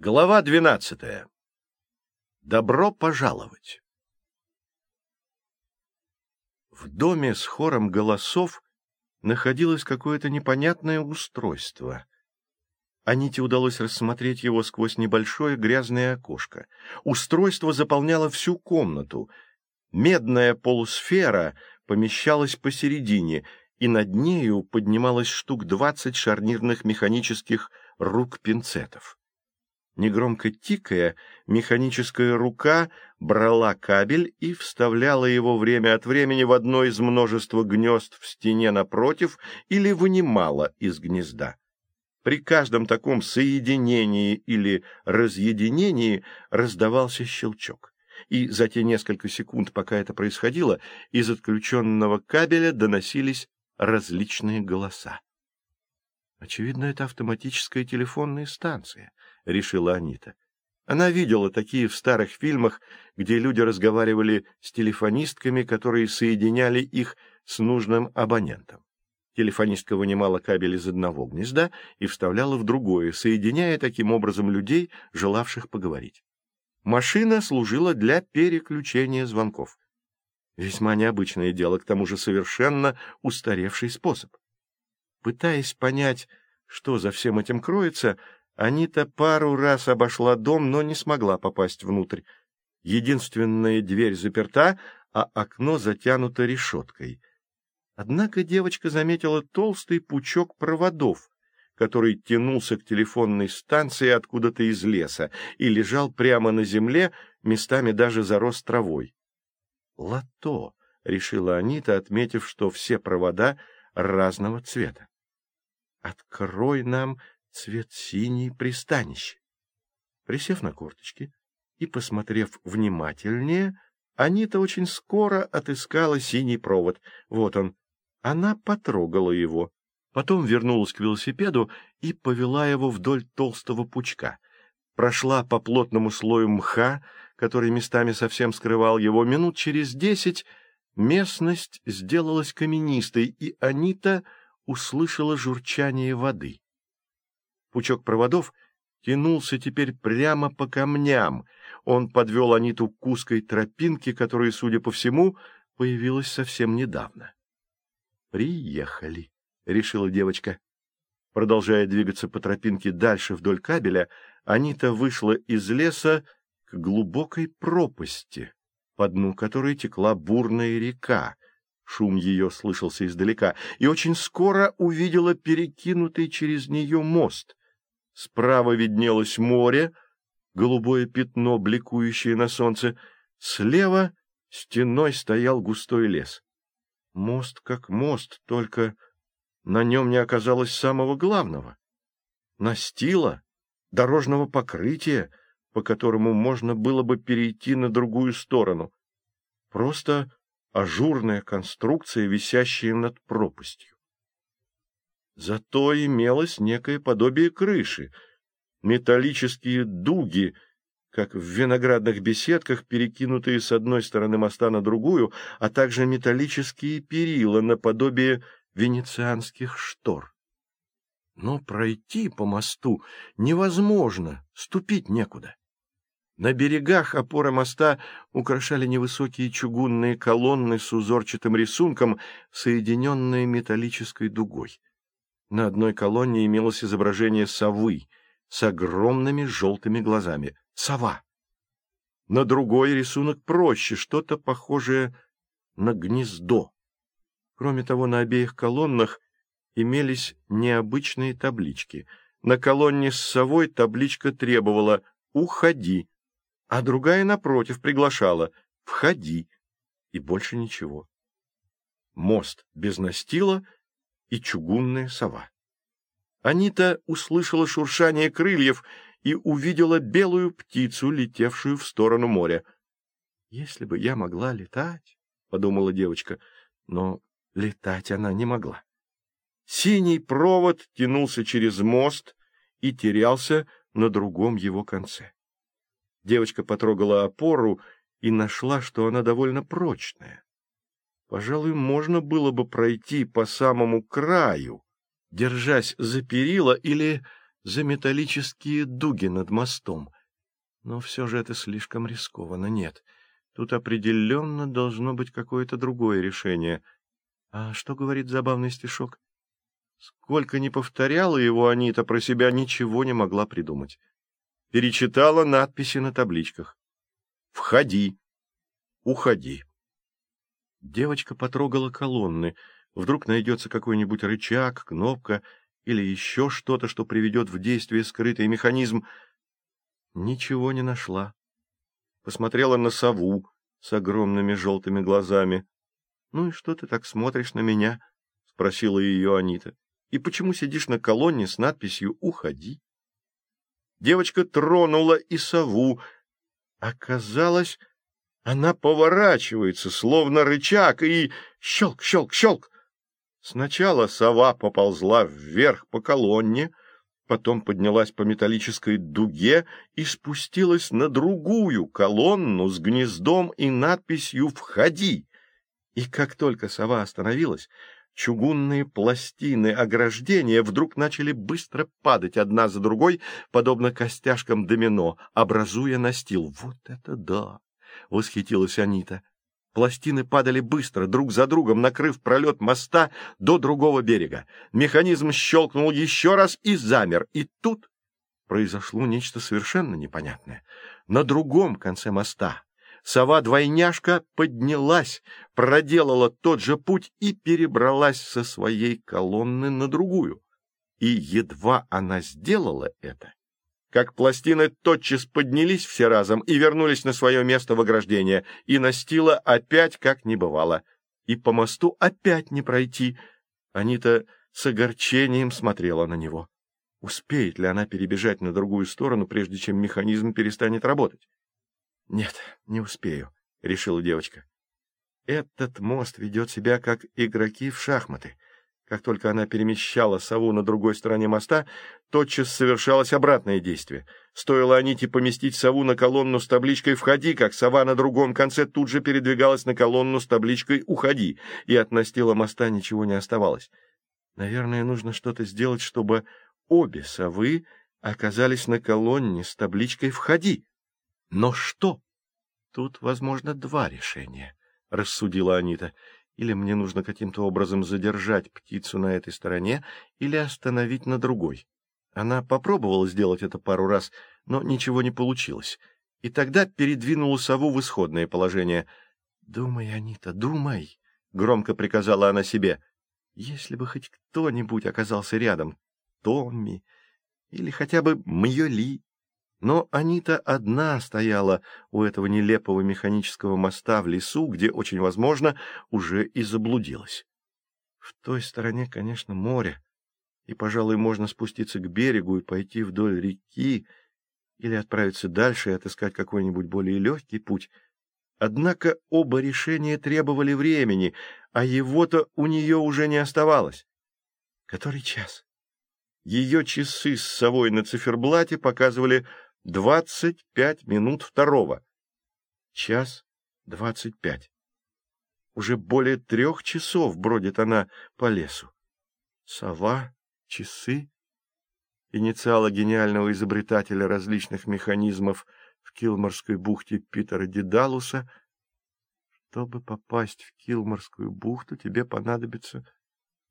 Глава двенадцатая. Добро пожаловать. В доме с хором голосов находилось какое-то непонятное устройство. Аните удалось рассмотреть его сквозь небольшое грязное окошко. Устройство заполняло всю комнату. Медная полусфера помещалась посередине, и над нею поднималось штук двадцать шарнирных механических рук-пинцетов. Негромко тикая, механическая рука брала кабель и вставляла его время от времени в одно из множества гнезд в стене напротив или вынимала из гнезда. При каждом таком соединении или разъединении раздавался щелчок. И за те несколько секунд, пока это происходило, из отключенного кабеля доносились различные голоса. Очевидно, это автоматическая телефонная станция, решила Анита. Она видела такие в старых фильмах, где люди разговаривали с телефонистками, которые соединяли их с нужным абонентом. Телефонистка вынимала кабель из одного гнезда и вставляла в другое, соединяя таким образом людей, желавших поговорить. Машина служила для переключения звонков. Весьма необычное дело, к тому же совершенно устаревший способ. Пытаясь понять, что за всем этим кроется, Анита пару раз обошла дом, но не смогла попасть внутрь. Единственная дверь заперта, а окно затянуто решеткой. Однако девочка заметила толстый пучок проводов, который тянулся к телефонной станции откуда-то из леса и лежал прямо на земле, местами даже зарос травой. «Лото», — решила Анита, отметив, что все провода разного цвета. «Открой нам цвет синий пристанище. Присев на корточки и посмотрев внимательнее, Анита очень скоро отыскала синий провод. Вот он. Она потрогала его. Потом вернулась к велосипеду и повела его вдоль толстого пучка. Прошла по плотному слою мха, который местами совсем скрывал его. Минут через десять местность сделалась каменистой, и Анита услышала журчание воды. Пучок проводов тянулся теперь прямо по камням. Он подвел Аниту к узкой тропинке, которая, судя по всему, появилась совсем недавно. «Приехали», — решила девочка. Продолжая двигаться по тропинке дальше вдоль кабеля, Анита вышла из леса к глубокой пропасти, по дну которой текла бурная река. Шум ее слышался издалека, и очень скоро увидела перекинутый через нее мост. Справа виднелось море, голубое пятно, бликующее на солнце. Слева стеной стоял густой лес. Мост как мост, только на нем не оказалось самого главного — настила, дорожного покрытия, по которому можно было бы перейти на другую сторону. Просто ажурная конструкция, висящая над пропастью. Зато имелось некое подобие крыши, металлические дуги, как в виноградных беседках, перекинутые с одной стороны моста на другую, а также металлические перила наподобие венецианских штор. Но пройти по мосту невозможно, ступить некуда. На берегах опоры моста украшали невысокие чугунные колонны с узорчатым рисунком, соединенные металлической дугой. На одной колонне имелось изображение совы с огромными желтыми глазами. Сова. На другой рисунок проще, что-то похожее на гнездо. Кроме того, на обеих колоннах имелись необычные таблички. На колонне с совой табличка требовала «Уходи», а другая, напротив, приглашала «Входи» и больше ничего. Мост без настила — и чугунная сова. Анита услышала шуршание крыльев и увидела белую птицу, летевшую в сторону моря. «Если бы я могла летать», — подумала девочка, но летать она не могла. Синий провод тянулся через мост и терялся на другом его конце. Девочка потрогала опору и нашла, что она довольно прочная. Пожалуй, можно было бы пройти по самому краю, держась за перила или за металлические дуги над мостом. Но все же это слишком рискованно, нет. Тут определенно должно быть какое-то другое решение. А что говорит забавный стишок? Сколько ни повторяла его Анита про себя, ничего не могла придумать. Перечитала надписи на табличках. «Входи! Уходи!» Девочка потрогала колонны. Вдруг найдется какой-нибудь рычаг, кнопка или еще что-то, что приведет в действие скрытый механизм. Ничего не нашла. Посмотрела на сову с огромными желтыми глазами. — Ну и что ты так смотришь на меня? — спросила ее Анита. — И почему сидишь на колонне с надписью «Уходи»? Девочка тронула и сову. Оказалось, она поворачивается, словно рычаг, и щелк, щелк, щелк. Сначала сова поползла вверх по колонне, потом поднялась по металлической дуге и спустилась на другую колонну с гнездом и надписью «Входи». И как только сова остановилась, чугунные пластины ограждения вдруг начали быстро падать одна за другой, подобно костяшкам домино, образуя настил. Вот это да! — восхитилась Анита. Пластины падали быстро, друг за другом, накрыв пролет моста до другого берега. Механизм щелкнул еще раз и замер. И тут произошло нечто совершенно непонятное. На другом конце моста сова-двойняшка поднялась, проделала тот же путь и перебралась со своей колонны на другую. И едва она сделала это, как пластины тотчас поднялись все разом и вернулись на свое место в ограждение, и настила опять как не бывало. И по мосту опять не пройти. Анита с огорчением смотрела на него. Успеет ли она перебежать на другую сторону, прежде чем механизм перестанет работать? — Нет, не успею, — решила девочка. Этот мост ведет себя как игроки в шахматы — как только она перемещала сову на другой стороне моста, тотчас совершалось обратное действие. Стоило Аните поместить сову на колонну с табличкой «Входи», как сова на другом конце тут же передвигалась на колонну с табличкой «Уходи», и от настила моста ничего не оставалось. Наверное, нужно что-то сделать, чтобы обе совы оказались на колонне с табличкой «Входи». Но что? Тут, возможно, два решения, — рассудила Анита. Или мне нужно каким-то образом задержать птицу на этой стороне, или остановить на другой. Она попробовала сделать это пару раз, но ничего не получилось. И тогда передвинула сову в исходное положение. «Думай, Анита, думай!» — громко приказала она себе. «Если бы хоть кто-нибудь оказался рядом, Томми или хотя бы Мьёли, но Анита одна стояла у этого нелепого механического моста в лесу, где, очень возможно, уже и заблудилась. В той стороне, конечно, море, и, пожалуй, можно спуститься к берегу и пойти вдоль реки, или отправиться дальше и отыскать какой-нибудь более легкий путь. Однако оба решения требовали времени, а его-то у нее уже не оставалось. Который час? Ее часы с совой на циферблате показывали Двадцать пять минут второго. Час двадцать пять. Уже более трех часов бродит она по лесу. Сова, часы, инициалы гениального изобретателя различных механизмов в Килморской бухте Питера Дедалуса. Чтобы попасть в Килморскую бухту, тебе понадобится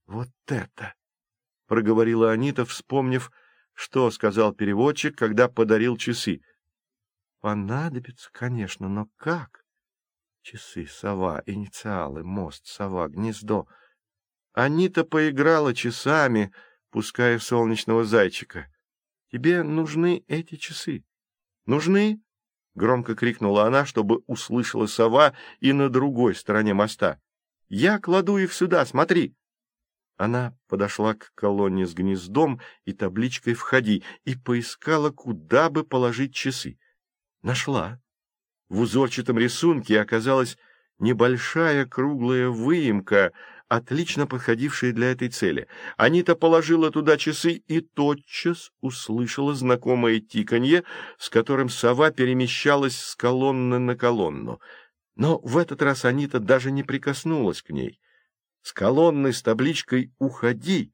вот это, — проговорила Анита, вспомнив, — что сказал переводчик, когда подарил часы? Понадобится, конечно, но как? Часы, сова, инициалы, мост, сова, гнездо. Анита поиграла часами, пуская солнечного зайчика. Тебе нужны эти часы? Нужны? Громко крикнула она, чтобы услышала сова и на другой стороне моста. Я кладу их сюда, смотри. Она подошла к колонне с гнездом и табличкой «Входи» и поискала, куда бы положить часы. Нашла. В узорчатом рисунке оказалась небольшая круглая выемка, отлично подходившая для этой цели. Анита положила туда часы и тотчас услышала знакомое тиканье, с которым сова перемещалась с колонны на колонну. Но в этот раз Анита даже не прикоснулась к ней — с колонны с табличкой «Уходи»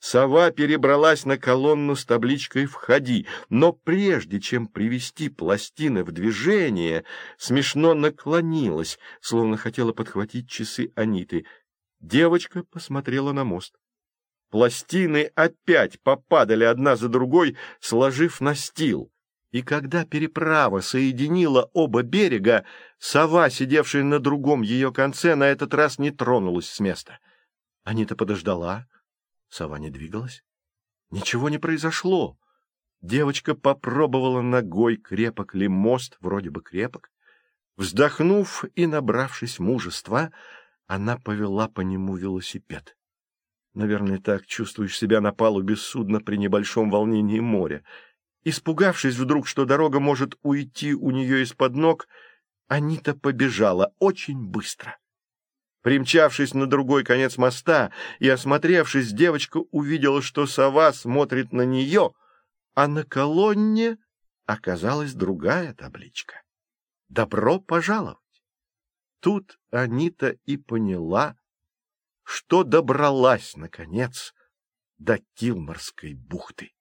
Сова перебралась на колонну с табличкой «Входи», но прежде чем привести пластины в движение, смешно наклонилась, словно хотела подхватить часы Аниты. Девочка посмотрела на мост. Пластины опять попадали одна за другой, сложив настил. И когда переправа соединила оба берега, сова, сидевшая на другом ее конце, на этот раз не тронулась с места. Анита подождала, Сова не двигалась. Ничего не произошло. Девочка попробовала ногой, крепок ли мост, вроде бы крепок. Вздохнув и набравшись мужества, она повела по нему велосипед. Наверное, так чувствуешь себя на палубе судна при небольшом волнении моря. Испугавшись вдруг, что дорога может уйти у нее из-под ног, Анита побежала очень быстро. Примчавшись на другой конец моста и осмотревшись, девочка увидела, что сова смотрит на нее, а на колонне оказалась другая табличка. «Добро пожаловать!» Тут Анита и поняла, что добралась, наконец, до Килморской бухты.